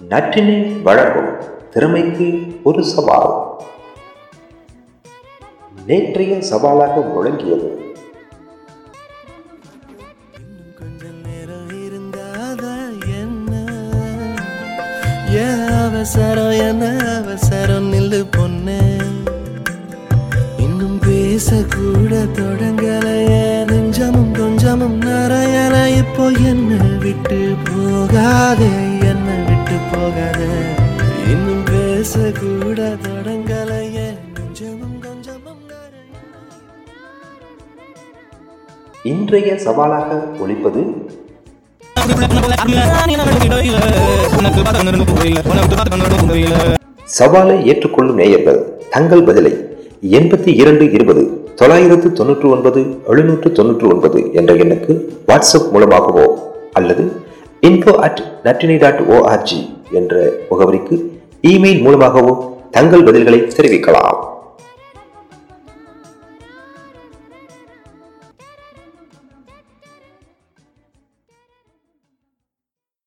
நற்றினை வழங்கும் திறமைக்கு ஒரு சவால். நேற்றைய சவாலாக முழங்கியது. அவசரம் என்ன அவசரம் நில்லு பொண்ணு. இன்னும் பேசக்கூட தொடங்கலையே. நெஞ்சமும் கொஞ்சமும் நிறையல இப்போ என்ன விட்டு போகாதே. இன்னும் பேசக்கூட தொடங்கலையே. நெஞ்சமும் கொஞ்சமும் இன்றைய சவாலாக ஒழிப்பது? சவாலை ஏற்றுக்கொள்ளும் நேயர்கள் தங்கள் பதிலை எண்பத்தி இரண்டு இருபது தொள்ளாயிரத்து தொன்னூற்று ஒன்பது எழுநூற்று தொன்னூற்று ஒன்பது என்ற எண்ணுக்கு வாட்ஸ்அப் மூலமாகவோ அல்லது இன்ஃபோ அட் நட்டினை டாட் ஓஆர்ஜி என்ற முகவரிக்கு இமெயில் மூலமாகவும் தங்கள் பதில்களை தெரிவிக்கலாம்.